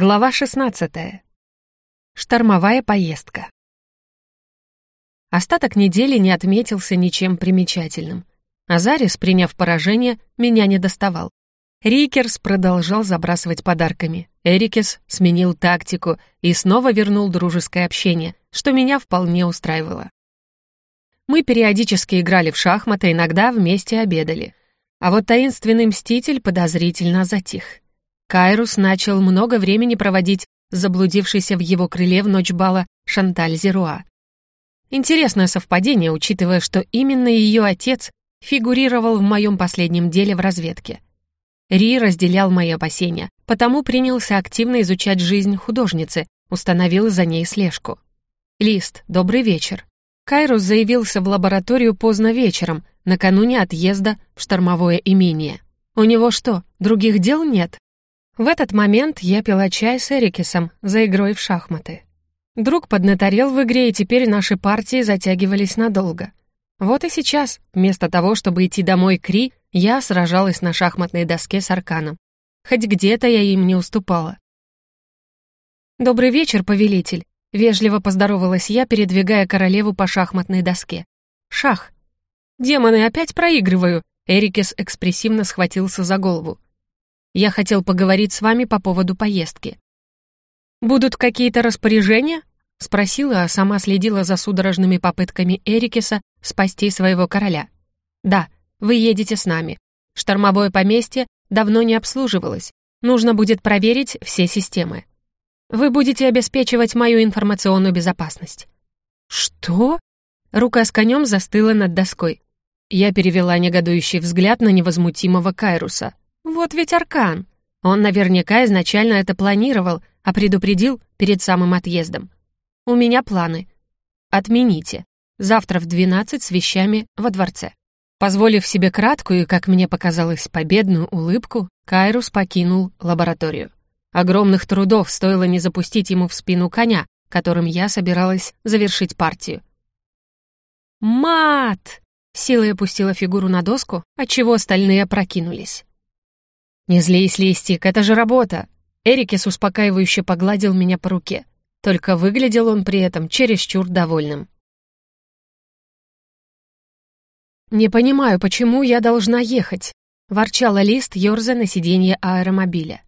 Глава 16. Штормовая поездка. Остаток недели не отметился ничем примечательным. Азарис, приняв поражение, меня не доставал. Рикерс продолжал забрасывать подарками. Эрикес сменил тактику и снова вернул дружеское общение, что меня вполне устраивало. Мы периодически играли в шахматы, иногда вместе обедали. А вот таинственный мститель подозрительно затих. Кайрус начал много времени проводить заблудившийся в его крыле в ночь бала Шанталь Зеруа. Интересное совпадение, учитывая, что именно ее отец фигурировал в моем последнем деле в разведке. Ри разделял мои опасения, потому принялся активно изучать жизнь художницы, установил за ней слежку. «Лист, добрый вечер». Кайрус заявился в лабораторию поздно вечером, накануне отъезда в штормовое имение. «У него что, других дел нет?» В этот момент я пила чай с Эрикисом за игрой в шахматы. Друг поднаторел в игре, и теперь наши партии затягивались надолго. Вот и сейчас, вместо того, чтобы идти домой к Ри, я сражалась на шахматной доске с Арканом. Хоть где-то я им не уступала. «Добрый вечер, повелитель», — вежливо поздоровалась я, передвигая королеву по шахматной доске. «Шах». «Демоны, опять проигрываю», — Эрикес экспрессивно схватился за голову. Я хотел поговорить с вами по поводу поездки». «Будут какие-то распоряжения?» — спросила, а сама следила за судорожными попытками Эрикеса спасти своего короля. «Да, вы едете с нами. Штормовое поместье давно не обслуживалось. Нужно будет проверить все системы. Вы будете обеспечивать мою информационную безопасность». «Что?» Рука с конем застыла над доской. Я перевела негодующий взгляд на невозмутимого Кайруса. Вот ведь Аркан. Он наверняка изначально это планировал, а предупредил перед самым отъездом. У меня планы. Отмените. Завтра в 12 с вещами во дворце. Позволив себе краткую как мне показалось, победную улыбку, Кайрус покинул лабораторию. Огромных трудов стоило не запустить ему в спину коня, которым я собиралась завершить партию. «Мат!» — силой опустила фигуру на доску, отчего остальные опрокинулись. «Не злись, Листик, это же работа!» Эрикес успокаивающе погладил меня по руке. Только выглядел он при этом чересчур довольным. «Не понимаю, почему я должна ехать?» — ворчала Лист, ёрзая на сиденье аэромобиля.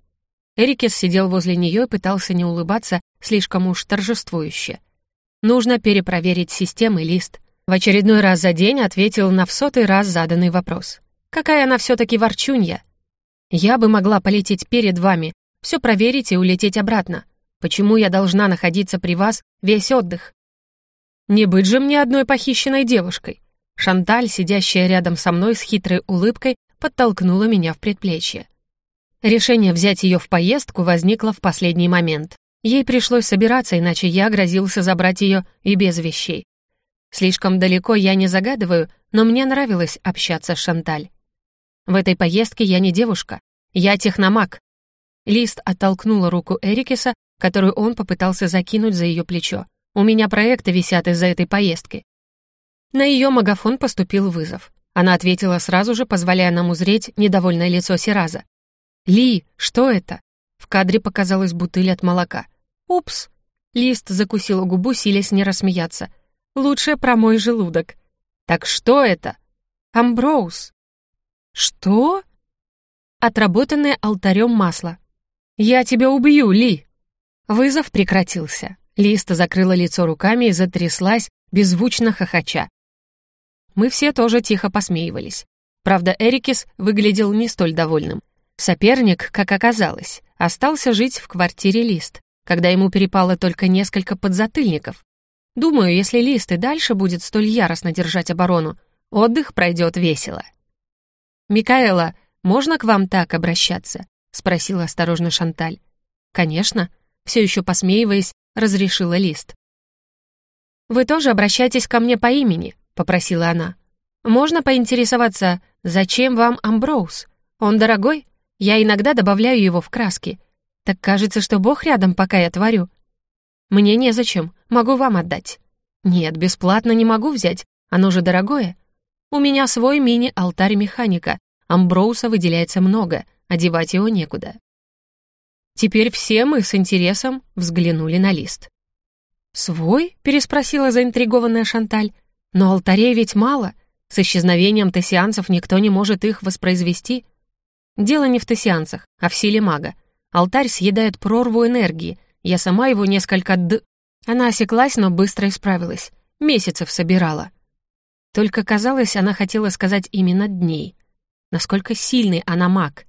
Эрикес сидел возле нее и пытался не улыбаться слишком уж торжествующе. «Нужно перепроверить системы, Лист». В очередной раз за день ответил на в сотый раз заданный вопрос. «Какая она все-таки ворчунья?» Я бы могла полететь перед вами, все проверить и улететь обратно. Почему я должна находиться при вас весь отдых? Не быть же мне одной похищенной девушкой. Шанталь, сидящая рядом со мной с хитрой улыбкой, подтолкнула меня в предплечье. Решение взять ее в поездку возникло в последний момент. Ей пришлось собираться, иначе я грозился забрать ее и без вещей. Слишком далеко я не загадываю, но мне нравилось общаться с Шанталь. В этой поездке я не девушка. Я техномаг». Лист оттолкнула руку Эрикеса, которую он попытался закинуть за ее плечо. «У меня проекты висят из-за этой поездки». На ее магафон поступил вызов. Она ответила сразу же, позволяя нам узреть недовольное лицо Сираза. «Ли, что это?» В кадре показалась бутыль от молока. «Упс!» Лист закусила губу, силясь не рассмеяться. «Лучше про мой желудок». «Так что это?» «Амброуз». «Что?» «Отработанное алтарем масло». «Я тебя убью, Ли!» Вызов прекратился. Листа закрыла лицо руками и затряслась, беззвучно хохоча. Мы все тоже тихо посмеивались. Правда, Эрикис выглядел не столь довольным. Соперник, как оказалось, остался жить в квартире Лист, когда ему перепало только несколько подзатыльников. Думаю, если Лист и дальше будет столь яростно держать оборону, отдых пройдет весело. «Микаэла, можно к вам так обращаться?» — спросила осторожно Шанталь. «Конечно», — все еще посмеиваясь, разрешила Лист. «Вы тоже обращайтесь ко мне по имени», — попросила она. «Можно поинтересоваться, зачем вам Амброуз? Он дорогой? Я иногда добавляю его в краски. Так кажется, что Бог рядом, пока я творю. Мне незачем, могу вам отдать. Нет, бесплатно не могу взять, оно же дорогое. У меня свой мини-алтарь механика. Амброуса выделяется много, одевать его некуда. Теперь все мы с интересом взглянули на лист. «Свой?» — переспросила заинтригованная Шанталь. «Но алтарей ведь мало. С исчезновением тессианцев никто не может их воспроизвести. Дело не в тессианцах, а в силе мага. Алтарь съедает прорву энергии. Я сама его несколько д... Она осеклась, но быстро исправилась. Месяцев собирала. Только казалось, она хотела сказать именно дней. Насколько сильный она маг.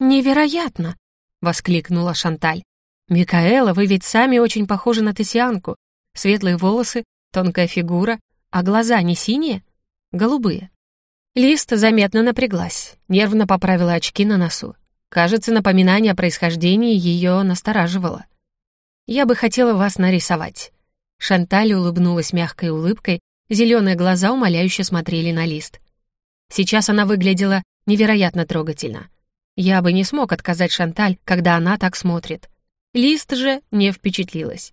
«Невероятно!» — воскликнула Шанталь. «Микаэла, вы ведь сами очень похожи на тессианку. Светлые волосы, тонкая фигура, а глаза не синие? Голубые». Лист заметно напряглась, нервно поправила очки на носу. Кажется, напоминание о происхождении ее настораживало. «Я бы хотела вас нарисовать». Шанталь улыбнулась мягкой улыбкой, зеленые глаза умоляюще смотрели на лист. Сейчас она выглядела невероятно трогательно. Я бы не смог отказать Шанталь, когда она так смотрит. Лист же не впечатлилась.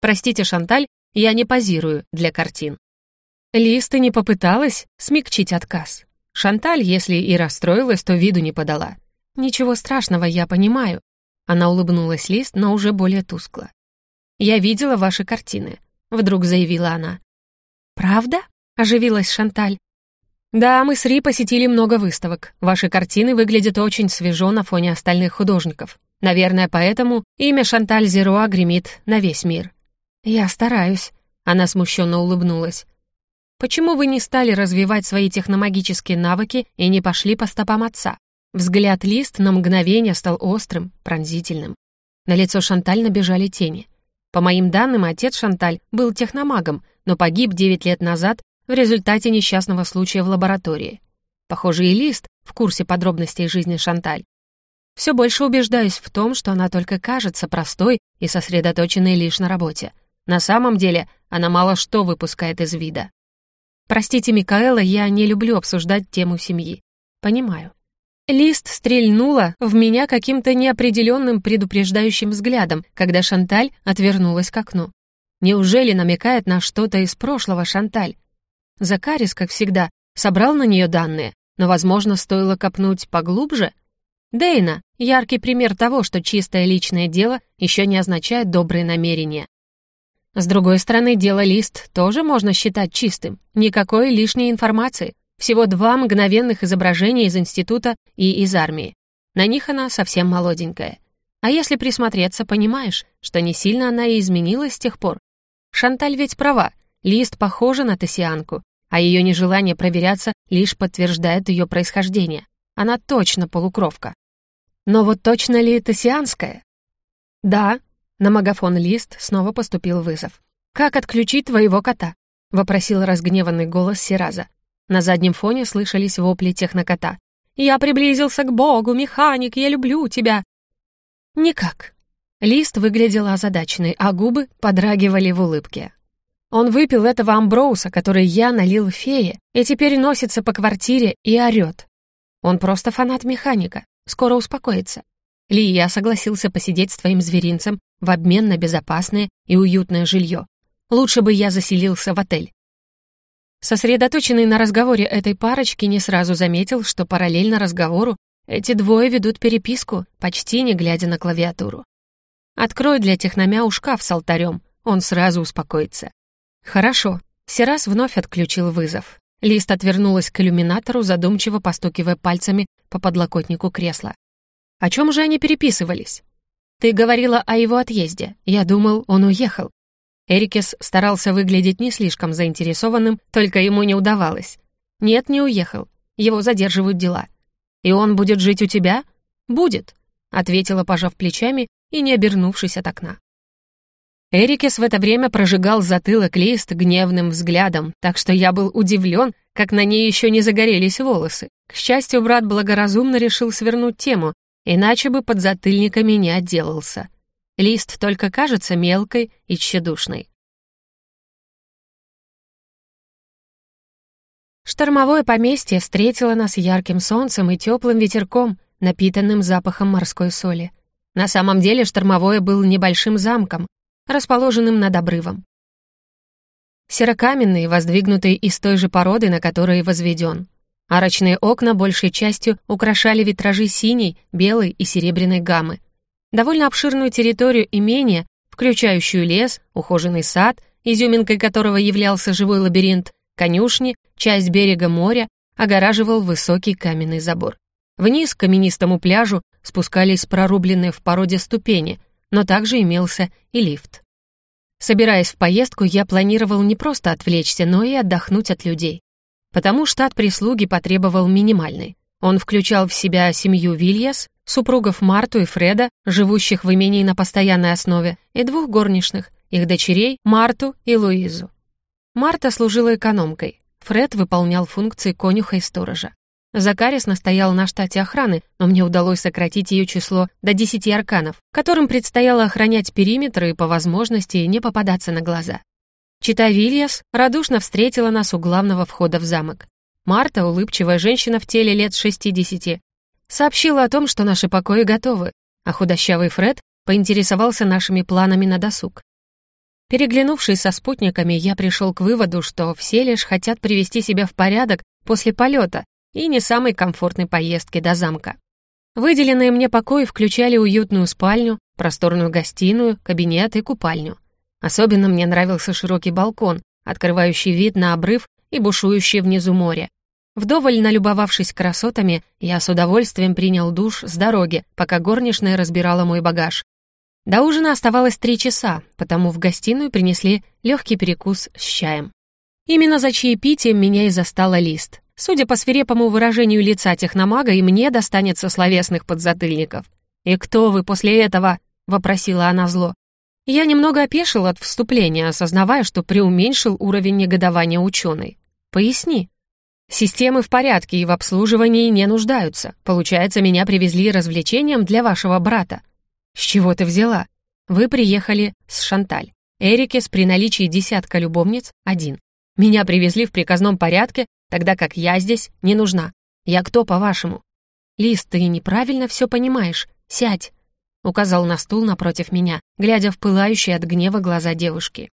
«Простите, Шанталь, я не позирую для картин». Лист и не попыталась смягчить отказ. Шанталь, если и расстроилась, то виду не подала. «Ничего страшного, я понимаю». Она улыбнулась Лист, но уже более тускло. «Я видела ваши картины», — вдруг заявила она. «Правда?» — оживилась Шанталь. «Да, мы с Ри посетили много выставок. Ваши картины выглядят очень свежо на фоне остальных художников. Наверное, поэтому имя Шанталь Зеруа гремит на весь мир». «Я стараюсь», — она смущенно улыбнулась. «Почему вы не стали развивать свои техномагические навыки и не пошли по стопам отца?» Взгляд Лист на мгновение стал острым, пронзительным. На лицо Шанталь набежали тени. По моим данным, отец Шанталь был техномагом, но погиб 9 лет назад в результате несчастного случая в лаборатории. Похоже, и Лист в курсе подробностей жизни Шанталь. Все больше убеждаюсь в том, что она только кажется простой и сосредоточенной лишь на работе. На самом деле она мало что выпускает из вида. Простите, Микаэла, я не люблю обсуждать тему семьи. Понимаю. Лист стрельнула в меня каким-то неопределенным предупреждающим взглядом, когда Шанталь отвернулась к окну. Неужели намекает на что-то из прошлого Шанталь? Закарис, как всегда, собрал на нее данные, но, возможно, стоило копнуть поглубже? Дейна — яркий пример того, что чистое личное дело еще не означает добрые намерения. С другой стороны, дело Лист тоже можно считать чистым. Никакой лишней информации. Всего два мгновенных изображения из института и из армии. На них она совсем молоденькая. А если присмотреться, понимаешь, что не сильно она и изменилась с тех пор. Шанталь ведь права, Лист похожа на Тессианку, а ее нежелание проверяться лишь подтверждает ее происхождение. Она точно полукровка. Но вот точно ли Тессианская? Да, на магафон Лист снова поступил вызов. «Как отключить твоего кота?» — вопросил разгневанный голос Сираза. На заднем фоне слышались вопли технокота. «Я приблизился к Богу, механик, я люблю тебя!» «Никак». Лист выглядел озадаченный, а губы подрагивали в улыбке. Он выпил этого амброуса, который я налил фее, и теперь носится по квартире и орёт. Он просто фанат механика, скоро успокоится. Ли, я согласился посидеть с твоим зверинцем в обмен на безопасное и уютное жилье. Лучше бы я заселился в отель. Сосредоточенный на разговоре этой парочки не сразу заметил, что параллельно разговору эти двое ведут переписку, почти не глядя на клавиатуру. Открой для техномяу шкаф с алтарем, он сразу успокоится. Хорошо. Серас вновь отключил вызов. Лист отвернулась к иллюминатору, задумчиво постукивая пальцами по подлокотнику кресла. О чем же они переписывались? Ты говорила о его отъезде. Я думал, он уехал. Эрикес старался выглядеть не слишком заинтересованным, только ему не удавалось. «Нет, не уехал. Его задерживают дела. И он будет жить у тебя?» «Будет», — ответила, пожав плечами и не обернувшись от окна. Эрикес в это время прожигал затылок лист гневным взглядом, так что я был удивлен, как на ней еще не загорелись волосы. К счастью, брат благоразумно решил свернуть тему, иначе бы под затыльниками не отделался. Лист только кажется мелкой и тщедушной. Штормовое поместье встретило нас ярким солнцем и теплым ветерком, напитанным запахом морской соли. На самом деле штормовое был небольшим замком, расположенным над обрывом. Серокаменный, воздвигнутый из той же породы, на которой возведен. Арочные окна большей частью украшали витражи синей, белой и серебряной гаммы, Довольно обширную территорию имения, включающую лес, ухоженный сад, изюминкой которого являлся живой лабиринт, конюшни, часть берега моря, огораживал высокий каменный забор. Вниз к каменистому пляжу спускались прорубленные в породе ступени, но также имелся и лифт. Собираясь в поездку, я планировал не просто отвлечься, но и отдохнуть от людей. Потому штат прислуги потребовал минимальный. Он включал в себя семью Вильяс, супругов Марту и Фреда, живущих в имении на постоянной основе, и двух горничных, их дочерей Марту и Луизу. Марта служила экономкой, Фред выполнял функции конюха и сторожа. Закарис настоял на штате охраны, но мне удалось сократить ее число до 10 арканов, которым предстояло охранять периметры и по возможности не попадаться на глаза. Чита Вильяс радушно встретила нас у главного входа в замок. Марта, улыбчивая женщина в теле лет 60, сообщила о том, что наши покои готовы, а худощавый Фред поинтересовался нашими планами на досуг. Переглянувшись со спутниками, я пришел к выводу, что все лишь хотят привести себя в порядок после полета и не самой комфортной поездки до замка. Выделенные мне покои включали уютную спальню, просторную гостиную, кабинет и купальню. Особенно мне нравился широкий балкон, открывающий вид на обрыв и бушующее внизу море. Вдоволь налюбовавшись красотами, я с удовольствием принял душ с дороги, пока горничная разбирала мой багаж. До ужина оставалось три часа, потому в гостиную принесли легкий перекус с чаем. Именно за чаепитием меня и застала лист. Судя по свирепому выражению лица техномага, и мне достанется словесных подзатыльников. «И кто вы после этого?» — вопросила она зло. Я немного опешил от вступления, осознавая, что преуменьшил уровень негодования ученой. «Поясни». «Системы в порядке и в обслуживании не нуждаются. Получается, меня привезли развлечением для вашего брата». «С чего ты взяла?» «Вы приехали с Шанталь. Эрикес при наличии десятка любовниц — один. Меня привезли в приказном порядке, тогда как я здесь не нужна. Я кто, по-вашему?» «Лиз, ты неправильно все понимаешь. Сядь», — указал на стул напротив меня, глядя в пылающие от гнева глаза девушки.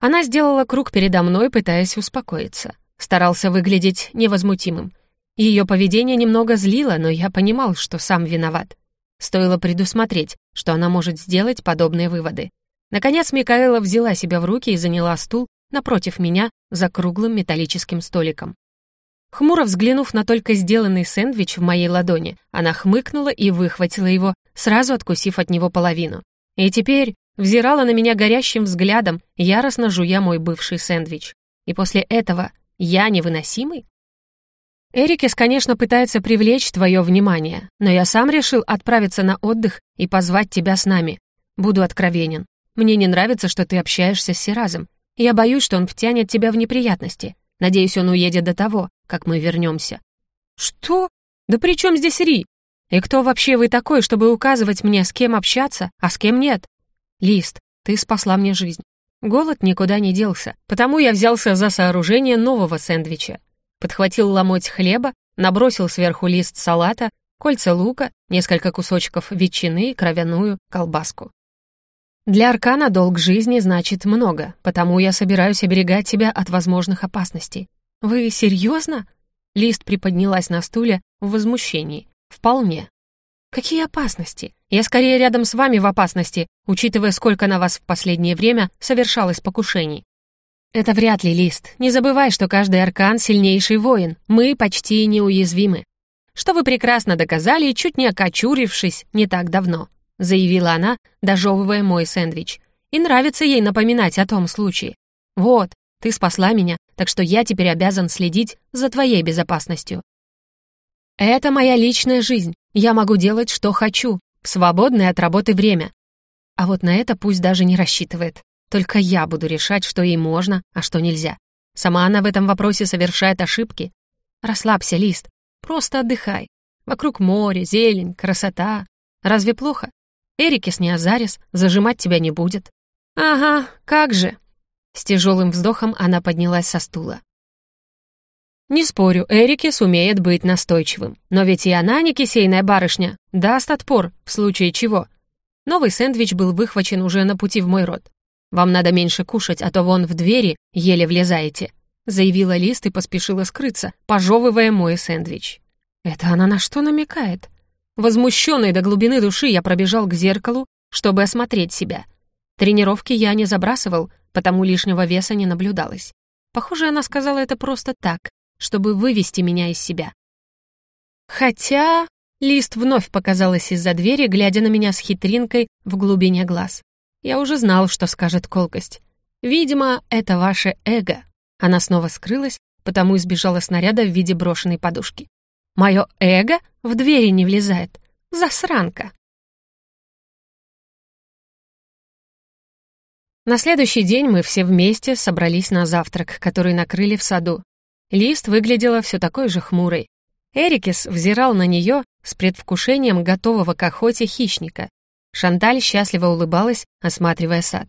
Она сделала круг передо мной, пытаясь успокоиться. Старался выглядеть невозмутимым. Ее поведение немного злило, но я понимал, что сам виноват. Стоило предусмотреть, что она может сделать подобные выводы. Наконец Микаэла взяла себя в руки и заняла стул напротив меня за круглым металлическим столиком. Хмуро взглянув на только сделанный сэндвич в моей ладони, она хмыкнула и выхватила его, сразу откусив от него половину. И теперь взирала на меня горящим взглядом, яростно жуя мой бывший сэндвич. И после этого я невыносимый? Эрикес, конечно, пытается привлечь твое внимание, но я сам решил отправиться на отдых и позвать тебя с нами. Буду откровенен. Мне не нравится, что ты общаешься с Сиразом. Я боюсь, что он втянет тебя в неприятности. Надеюсь, он уедет до того, как мы вернемся. Что? Да при чем здесь Ри? И кто вообще вы такой, чтобы указывать мне, с кем общаться, а с кем нет? Лист, ты спасла мне жизнь. Голод никуда не делся, потому я взялся за сооружение нового сэндвича. Подхватил ломоть хлеба, набросил сверху лист салата, кольца лука, несколько кусочков ветчины и кровяную колбаску. Для Аркана долг жизни значит много, потому я собираюсь оберегать тебя от возможных опасностей. Вы серьезно? Лист приподнялась на стуле в возмущении. Вполне. Какие опасности? Я скорее рядом с вами в опасности, учитывая, сколько на вас в последнее время совершалось покушений. Это вряд ли, Лист. Не забывай, что каждый аркан — сильнейший воин. Мы почти неуязвимы. Что вы прекрасно доказали, чуть не окочурившись не так давно. — заявила она, дожевывая мой сэндвич. «И нравится ей напоминать о том случае. Вот, ты спасла меня, так что я теперь обязан следить за твоей безопасностью». «Это моя личная жизнь. Я могу делать, что хочу, в свободное от работы время. А вот на это пусть даже не рассчитывает. Только я буду решать, что ей можно, а что нельзя. Сама она в этом вопросе совершает ошибки. Расслабься, Лист, просто отдыхай. Вокруг море, зелень, красота. Разве плохо? Эрикис не Азарис, зажимать тебя не будет». «Ага, как же!» С тяжелым вздохом она поднялась со стула. «Не спорю, Эрикис умеет быть настойчивым. Но ведь и она, не кисейная барышня, даст отпор, в случае чего». Новый сэндвич был выхвачен уже на пути в мой рот. «Вам надо меньше кушать, а то вон в двери еле влезаете», заявила Лист и поспешила скрыться, пожевывая мой сэндвич. «Это она на что намекает?» Возмущенный до глубины души я пробежал к зеркалу, чтобы осмотреть себя. Тренировки я не забрасывал, потому лишнего веса не наблюдалось. Похоже, она сказала это просто так, чтобы вывести меня из себя. Хотя... Лист вновь показалась из-за двери, глядя на меня с хитринкой в глубине глаз. Я уже знал, что скажет колкость. Видимо, это ваше эго. Она снова скрылась, потому избежала снаряда в виде брошенной подушки. Мое эго в двери не влезает. Засранка. На следующий день мы все вместе собрались на завтрак, который накрыли в саду. Лист выглядела все такой же хмурой. Эрикес взирал на нее с предвкушением готового к охоте хищника. Шанталь счастливо улыбалась, осматривая сад.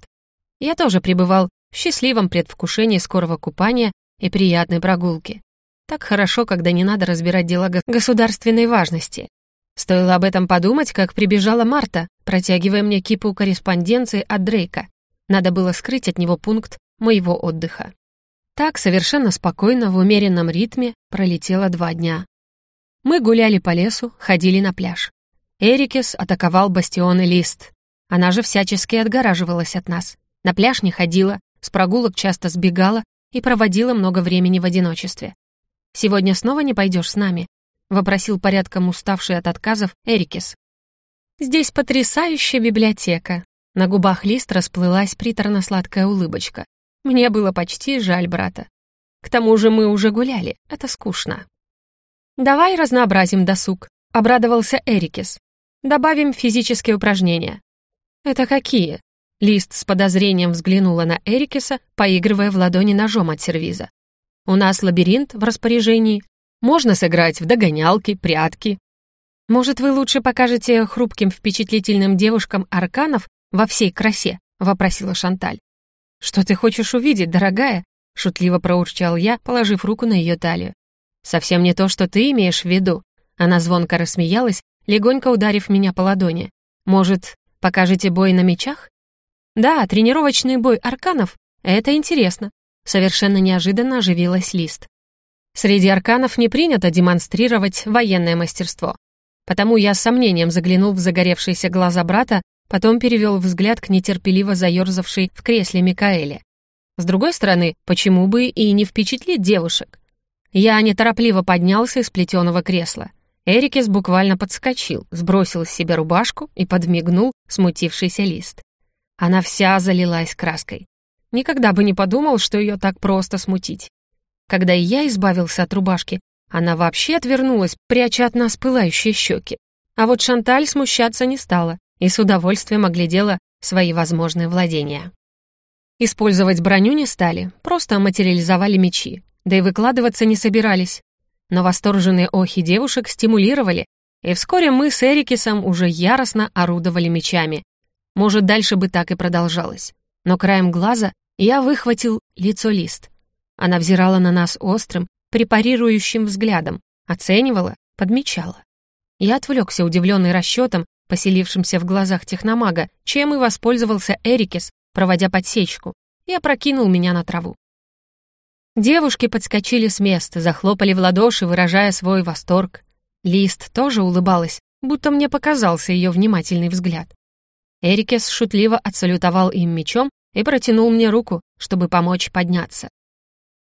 Я тоже пребывал в счастливом предвкушении скорого купания и приятной прогулки. Так хорошо, когда не надо разбирать дела государственной важности. Стоило об этом подумать, как прибежала Марта, протягивая мне кипу корреспонденции от Дрейка. Надо было скрыть от него пункт моего отдыха. Так, совершенно спокойно, в умеренном ритме, пролетело два дня. Мы гуляли по лесу, ходили на пляж. Эрикес атаковал бастион и лист. Она же всячески отгораживалась от нас. На пляж не ходила, с прогулок часто сбегала и проводила много времени в одиночестве. «Сегодня снова не пойдешь с нами?» — вопросил порядком уставший от отказов Эрикес. «Здесь потрясающая библиотека». На губах Лист расплылась приторно-сладкая улыбочка. Мне было почти жаль брата. К тому же мы уже гуляли, это скучно. «Давай разнообразим досуг», — обрадовался Эрикес. «Добавим физические упражнения». «Это какие?» Лист с подозрением взглянула на Эрикеса, поигрывая в ладони ножом от сервиза. «У нас лабиринт в распоряжении. Можно сыграть в догонялки, прятки. Может, вы лучше покажете хрупким впечатлительным девушкам арканов во всей красе?» — вопросила Шанталь. «Что ты хочешь увидеть, дорогая?» — шутливо проурчал я, положив руку на ее талию. «Совсем не то, что ты имеешь в виду». Она звонко рассмеялась, легонько ударив меня по ладони. «Может, покажете бой на мечах?» Да, тренировочный бой арканов — это интересно. Совершенно неожиданно оживилась Лист. Среди арканов не принято демонстрировать военное мастерство. Потому я с сомнением заглянул в загоревшиеся глаза брата, потом перевел взгляд к нетерпеливо заерзавшей в кресле Микаэле. С другой стороны, почему бы и не впечатлить девушек? Я неторопливо поднялся из плетеного кресла. Эрикес буквально подскочил, сбросил с себя рубашку и подмигнул смутившийся лист. Она вся залилась краской. Никогда бы не подумал, что ее так просто смутить. Когда и я избавился от рубашки, она вообще отвернулась, пряча от нас пылающие щеки. А вот Шанталь смущаться не стала и с удовольствием оглядела свои возможные владения. Использовать броню не стали, просто материализовали мечи, да и выкладываться не собирались. Но восторженные охи девушек стимулировали, и вскоре мы с Эрикисом уже яростно орудовали мечами, может, дальше бы так и продолжалось. Но краем глаза я выхватил лицо лист. Она взирала на нас острым, препарирующим взглядом, оценивала, подмечала. Я отвлекся, удивленный расчетом, поселившимся в глазах техномага, чем и воспользовался Эрикес, проводя подсечку, и опрокинул меня на траву. Девушки подскочили с места, захлопали в ладоши, выражая свой восторг. Лист тоже улыбалась, будто мне показался ее внимательный взгляд. Эрикес шутливо отсалютовал им мечом и протянул мне руку, чтобы помочь подняться.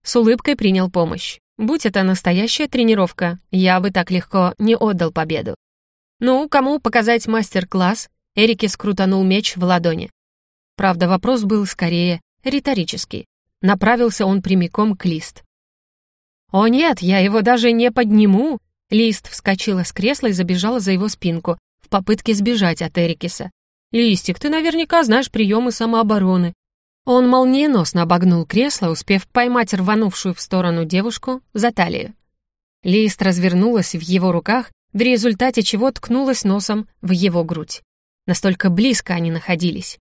С улыбкой принял помощь. Будь это настоящая тренировка, я бы так легко не отдал победу. Ну, кому показать мастер-класс? Эрикес крутанул меч в ладони. Правда, вопрос был скорее риторический. Направился он прямиком к Лист. «О нет, я его даже не подниму!» Лист вскочила с кресла и забежала за его спинку в попытке сбежать от Эрикеса. «Листик, ты наверняка знаешь приемы самообороны». Он молниеносно обогнул кресло, успев поймать рванувшую в сторону девушку за талию. Лист развернулась в его руках, в результате чего ткнулась носом в его грудь. Настолько близко они находились.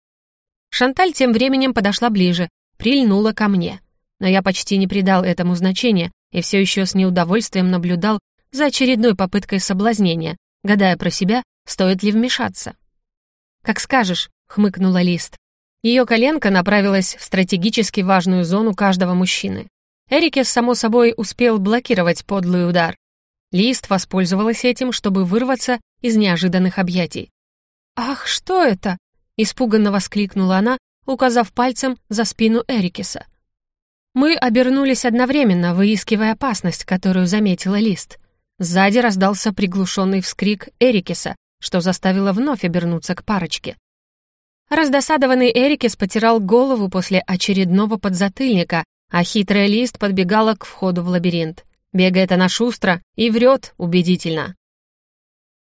Шанталь тем временем подошла ближе, прильнула ко мне. Но я почти не придал этому значения и все еще с неудовольствием наблюдал за очередной попыткой соблазнения, гадая про себя, стоит ли вмешаться. «Как скажешь», — хмыкнула Лист. Ее коленка направилась в стратегически важную зону каждого мужчины. Эрикес, само собой, успел блокировать подлый удар. Лист воспользовалась этим, чтобы вырваться из неожиданных объятий. «Ах, что это?» — испуганно воскликнула она, указав пальцем за спину Эрикиса. Мы обернулись одновременно, выискивая опасность, которую заметила Лист. Сзади раздался приглушенный вскрик Эрикиса, что заставило вновь обернуться к парочке. Раздосадованный Эрикис потирал голову после очередного подзатыльника, а хитрая Лист подбегала к входу в лабиринт. Бегает она шустро и врет убедительно.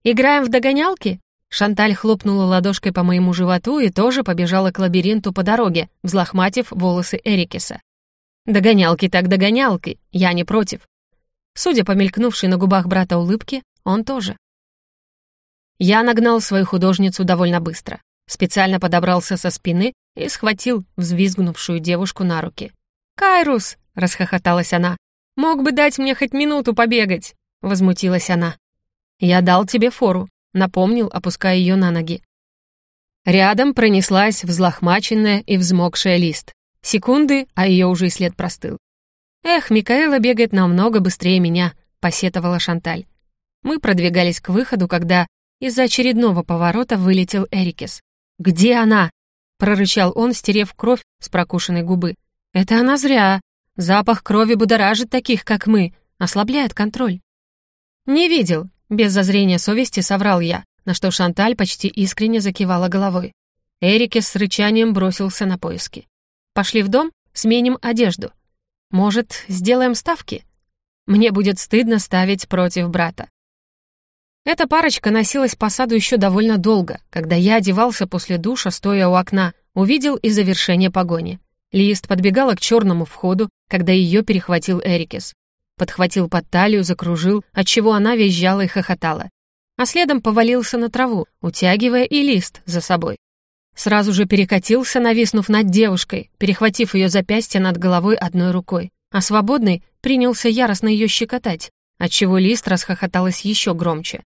«Играем в догонялки?» Шанталь хлопнула ладошкой по моему животу и тоже побежала к лабиринту по дороге, взлохматив волосы Эрикиса. «Догонялки так догонялки, я не против». Судя по мелькнувшей на губах брата улыбке, он тоже. Я нагнал свою художницу довольно быстро. Специально подобрался со спины и схватил взвизгнувшую девушку на руки. «Кайрус!» — расхохоталась она. «Мог бы дать мне хоть минуту побегать!» — возмутилась она. «Я дал тебе фору», — напомнил, опуская ее на ноги. Рядом пронеслась взлохмаченная и взмокшая лист. Секунды, а ее уже и след простыл. «Эх, Микаэла бегает намного быстрее меня», — посетовала Шанталь. Мы продвигались к выходу, когда из-за очередного поворота вылетел Эрикес. «Где она?» — прорычал он, стерев кровь с прокушенной губы. «Это она зря. Запах крови будоражит таких, как мы, ослабляет контроль». «Не видел», — без зазрения совести соврал я, на что Шанталь почти искренне закивала головой. Эрикес с рычанием бросился на поиски. «Пошли в дом, сменим одежду. Может, сделаем ставки? Мне будет стыдно ставить против брата. Эта парочка носилась по саду еще довольно долго. Когда я одевался после душа, стоя у окна, увидел и завершение погони. Лист подбегала к черному входу, когда ее перехватил Эрикес. Подхватил под талию, закружил, отчего она визжала и хохотала. А следом повалился на траву, утягивая и лист за собой. Сразу же перекатился, нависнув над девушкой, перехватив ее запястье над головой одной рукой, а свободный принялся яростно ее щекотать, отчего лист расхохоталась еще громче.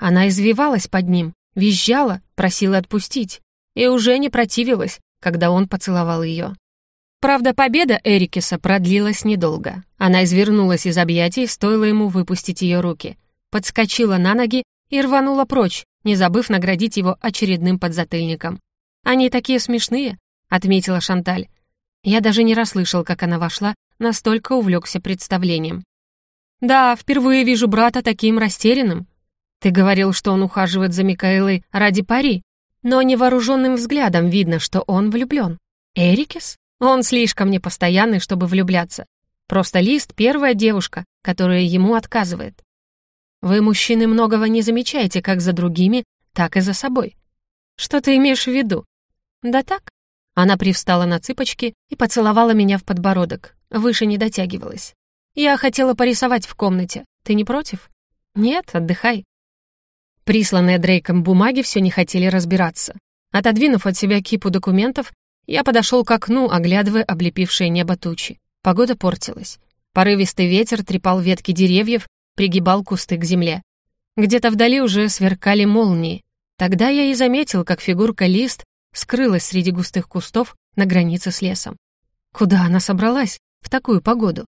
Она извивалась под ним, визжала, просила отпустить, и уже не противилась, когда он поцеловал ее. Правда, победа Эрикиса продлилась недолго. Она извернулась из объятий, стоило ему выпустить ее руки, подскочила на ноги и рванула прочь, не забыв наградить его очередным подзатыльником. «Они такие смешные», — отметила Шанталь. Я даже не расслышал, как она вошла, настолько увлекся представлением. «Да, впервые вижу брата таким растерянным», ты говорил, что он ухаживает за Микаэлой ради пари, но невооруженным взглядом видно, что он влюблен. Эрикес? Он слишком непостоянный, чтобы влюбляться. Просто Лист — первая девушка, которая ему отказывает. Вы, мужчины, многого не замечаете как за другими, так и за собой. Что ты имеешь в виду? Да так. Она привстала на цыпочки и поцеловала меня в подбородок. Выше не дотягивалась. Я хотела порисовать в комнате. Ты не против? Нет, отдыхай. Присланные Дрейком бумаги все не хотели разбираться. Отодвинув от себя кипу документов, я подошел к окну, оглядывая облепившее небо тучи. Погода портилась. Порывистый ветер трепал ветки деревьев, пригибал кусты к земле. Где-то вдали уже сверкали молнии. Тогда я и заметил, как фигурка лист скрылась среди густых кустов на границе с лесом. Куда она собралась в такую погоду?